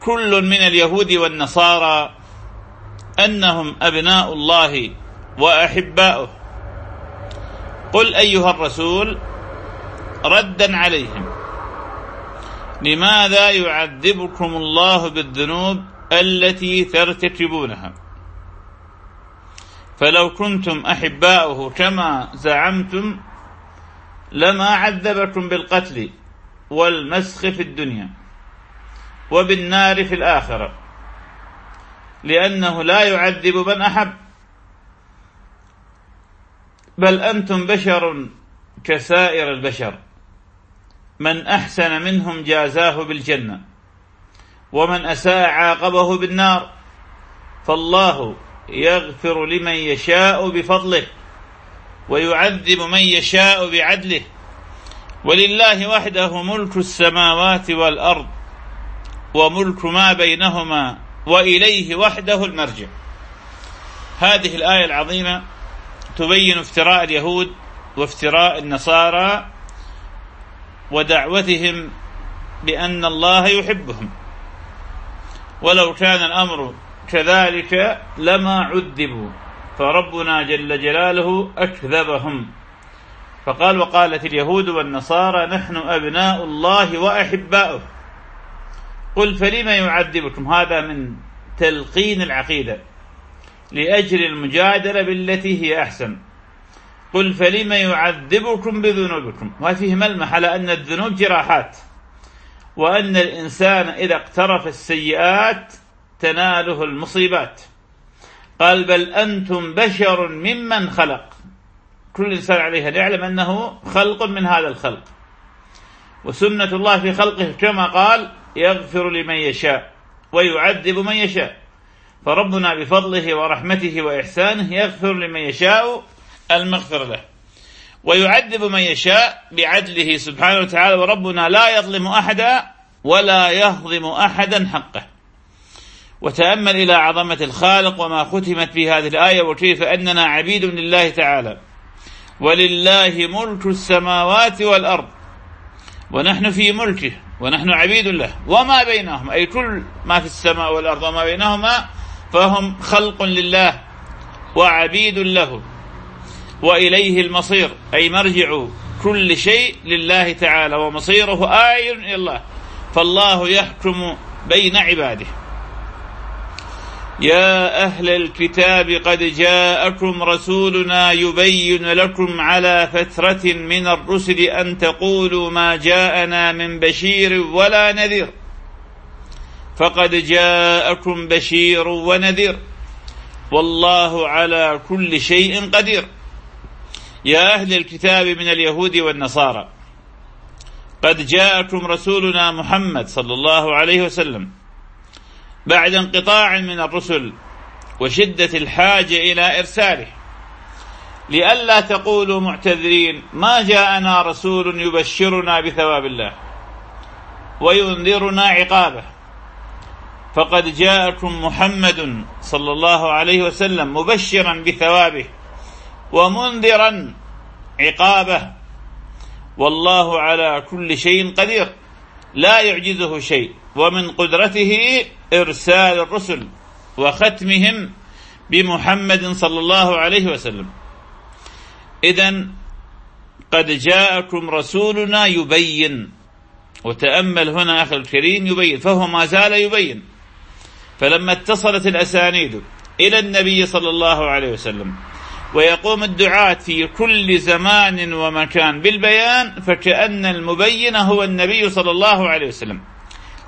كل من اليهود والنصارى أنهم أبناء الله وأحباؤه. قل أيها الرسول ردا عليهم. لماذا يعذبكم الله بالذنوب التي ترتكبونها؟ فلو كنتم أحباؤه كما زعمتم لما عذبكم بالقتل والمسخ في الدنيا. وبالنار في الآخرة. لأنه لا يعذب من أحب. بل أنتم بشر كسائر البشر. من أحسن منهم جازاه بالجنة. ومن أساء عاقبه بالنار. فالله يغفر لمن يشاء بفضله ويعذب من يشاء بعدله. ولله وحده ملك السماوات والأرض. وملك ما بينهما وإليه وحده المرجع. هذه الآية العظيمة تبين افتراء اليهود وافتراء النصارى ودعوتهم بأن الله يحبهم. ولو كان الأمر كذلك لما عذبوا فربنا جل جلاله أكذبهم. فقال وقالت اليهود والنصارى نحن أبناء الله وأحباؤه. قل فلم يعذبكم؟ هذا من تلقين العقيدة. لأجل المجادلة بالتي هي أحسن. قل فلم يعذبكم بذنوبكم؟ وفيه ملمح على أن الذنوب جراحات. وأن الإنسان إذا اقترف السيئات تناله المصيبات. قال بل أنتم بشر ممن خلق. كل إنسان عليه أن يعلم أنه خلق من هذا الخلق. وسنة الله في خلقه كما قال يغفر لمن يشاء ويعذب من يشاء. فربنا بفضله ورحمته وإحسانه يغفر لمن يشاء المغفر له. ويعذب من يشاء بعدله سبحانه وتعالى. وربنا لا يظلم أحدا ولا يهضم أحدا حقه. وتأمل إلى عظمة الخالق وما ختمت في هذه الآية. وكيف أننا عبيد لله تعالى. ولله ملك السماوات والأرض. ونحن في ملكه. ونحن عبيد له. وما بينهم أي كل ما في السماء والأرض وما بينهما فهم خلق لله وعبيد له وإليه المصير أي مرجع كل شيء لله تعالى ومصيره آي إلى الله. فالله يحكم بين عباده. يا أهل الكتاب قد جاءكم رسولنا يبين لكم على فترة من الرسل أن تقولوا ما جاءنا من بشير ولا نذير. فقد جاءكم بشير ونذير. والله على كل شيء قدير. يا أهل الكتاب من اليهود والنصارى قد جاءكم رسولنا محمد صلى الله عليه وسلم بعد انقطاع من الرسل وشدة الحاجة إلى إرساله. لئلا تقولوا معتذرين ما جاءنا رسول يبشرنا بثواب الله وينذرنا عقابه. فقد جاءكم محمد صلى الله عليه وسلم مبشرا بثوابه ومنذرا عقابه. والله على كل شيء قدير لا يعجزه شيء. ومن قدرته إرسال الرسل وختمهم بمحمد صلى الله عليه وسلم. إذا قد جاءكم رسولنا يبين وتأمل هنا أخي الكريم يبين فهو ما زال يبين. فلما اتصلت الأسانيد إلى النبي صلى الله عليه وسلم ويقوم الدعاة في كل زمان ومكان بالبيان فكأن المبين هو النبي صلى الله عليه وسلم.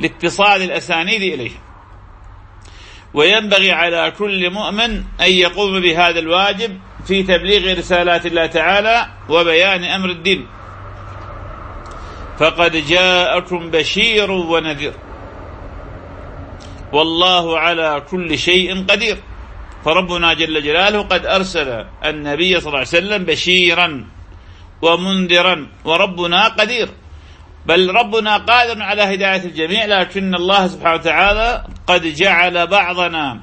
لاتصال الأسانيد إليه. وينبغي على كل مؤمن أن يقوم بهذا الواجب في تبليغ رسالات الله تعالى وبيان أمر الدين. فقد جاءكم بشير ونذير. والله على كل شيء قدير. فربنا جل جلاله قد أرسل النبي صلى الله عليه وسلم بشيرا ومنذرا وربنا قدير. بل ربنا قادر على هداية الجميع لكن الله سبحانه وتعالى قد جعل بعضنا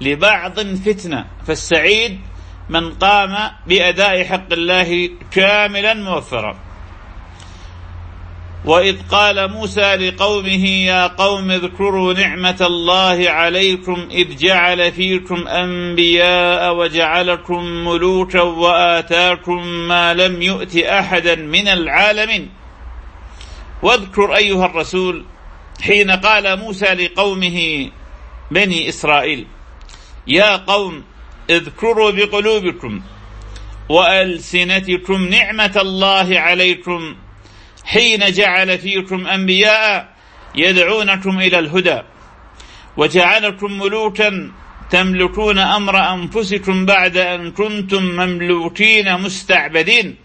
لبعض فتنة فالسعيد من قام بأداء حق الله كاملا موفرا. وإذ قال موسى لقومه يا قوم اذكروا نعمة الله عليكم إذ جعل فيكم أنبياء وجعلكم ملوكا وآتاكم ما لم يؤت أحدا من العالمين. واذكر أيها الرسول حين قال موسى لقومه بني إسرائيل يا قوم اذكروا بقلوبكم وألسنتكم نعمة الله عليكم حين جعل فيكم أنبياء يدعونكم إلى الهدى وجعلكم ملوكا تملكون أمر أنفسكم بعد أن كنتم مملوكين مستعبدين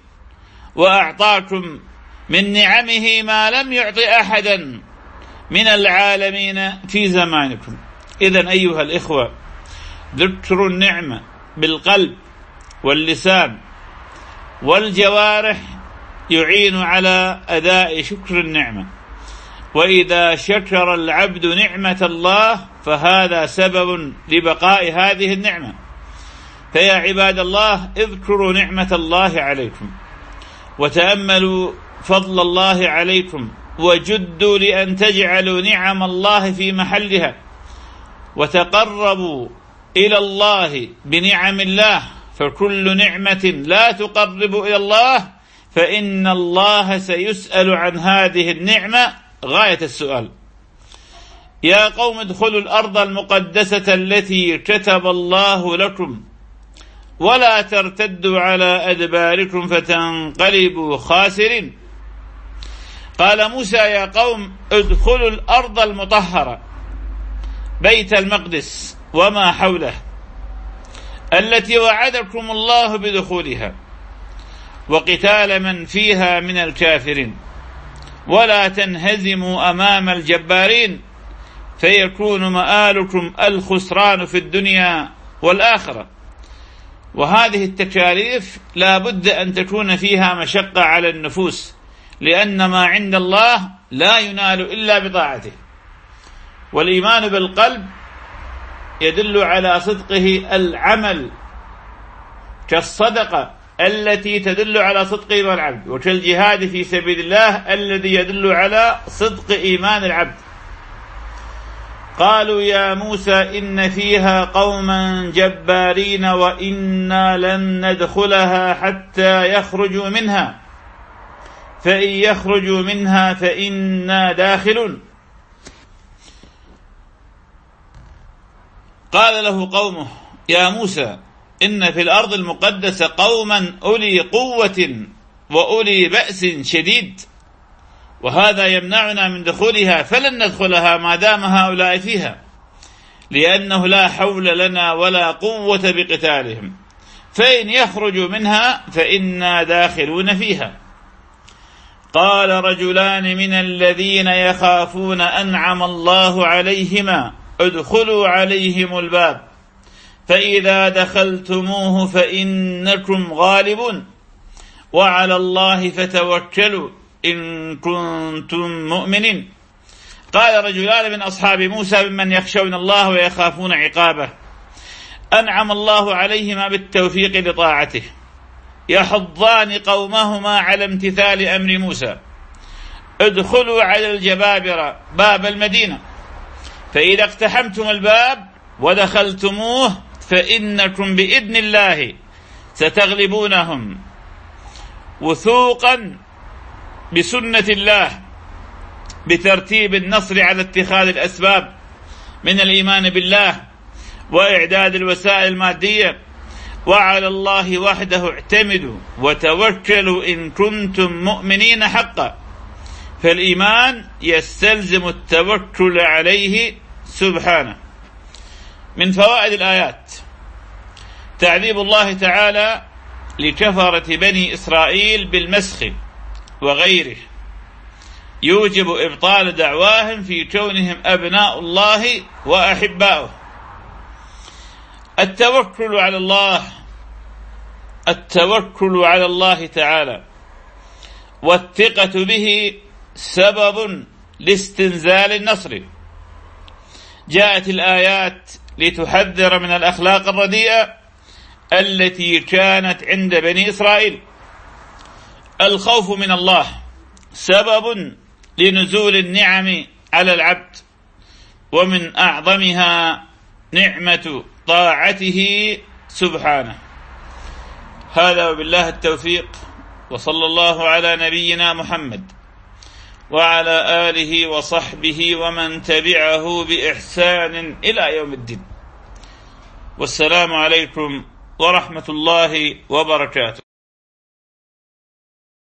وأعطاكم من نعمه ما لم يعط أحدا من العالمين في زمانكم. إذا أيها الإخوة ذكر النعمة بالقلب واللسان والجوارح يعين على أداء شكر النعمة. وإذا شكر العبد نعمة الله فهذا سبب لبقاء هذه النعمة. فيا عباد الله اذكروا نعمة الله عليكم. وتأملوا فضل الله عليكم وجدوا لأن تجعلوا نعم الله في محلها وتقربوا إلى الله بنعم الله فكل نعمة لا تقرب إلى الله فإن الله سيسأل عن هذه النعمة غاية السؤال. يا قوم ادخلوا الأرض المقدسة التي كتب الله لكم ولا ترتدوا على أدباركم فتنقلبوا خاسرين. قال موسى يا قوم ادخلوا الأرض المطهرة بيت المقدس وما حوله التي وعدكم الله بدخولها وقتال من فيها من الكافرين. ولا تنهزموا أمام الجبارين فيكون مآلكم الخسران في الدنيا والآخرة. وهذه التكاليف لا بد أن تكون فيها مشقة على النفوس. لأن ما عند الله لا ينال إلا بطاعته. والإيمان بالقلب يدل على صدقه العمل كالصدقة التي تدل على صدق إيمان العبد وكالجهاد في سبيل الله الذي يدل على صدق إيمان العبد. قالوا يا موسى إن فيها قوما جبارين وإنا لن ندخلها حتى يخرجوا منها. فإن يخرجوا منها فإنا داخلون. قال له قومه يا موسى إن في الأرض المقدسة قوما أولي قوة وأولي بأس شديد. وهذا يمنعنا من دخولها فلن ندخلها ما دام هؤلاء فيها لأنه لا حول لنا ولا قوة بقتالهم. فإن يخرجوا منها فإنا داخلون فيها. قال رجلان من الذين يخافون أنعم الله عليهما ادخلوا عليهم الباب. فإذا دخلتموه فإنكم غالبون. وعلى الله فتوكلوا إن كنتم مؤمنين. قال رجلان من أصحاب موسى ممن يخشون الله ويخافون عقابه. أنعم الله عليهما بالتوفيق لطاعته. يحضان قومهما على امتثال أمر موسى. ادخلوا على الجبابرة باب المدينة. فإذا اقتحمتم الباب ودخلتموه فإنكم بإذن الله ستغلبونهم. وثوقا بسنة الله بترتيب النصر على اتخاذ الأسباب من الإيمان بالله وإعداد الوسائل المادية وعلى الله وحده اعتمدوا وتوكلوا إن كنتم مؤمنين حقا. فالإيمان يستلزم التوكل عليه سبحانه. من فوائد الآيات. تعذيب الله تعالى لكفرة بني إسرائيل بالمسخ وغيره. يوجب إبطال دعواهم في كونهم أبناء الله وأحباؤه. التوكل على الله التوكل على الله تعالى. والثقة به سبب لاستنزال النصر. جاءت الآيات لتحذر من الأخلاق الرديئة التي كانت عند بني إسرائيل. الخوف من الله سبب لنزول النعم على العبد ومن أعظمها نعمة طاعته سبحانه. هذا وبالله التوفيق وصلى الله على نبينا محمد وعلى آله وصحبه ومن تبعه بإحسان إلى يوم الدين. والسلام عليكم ورحمة الله وبركاته.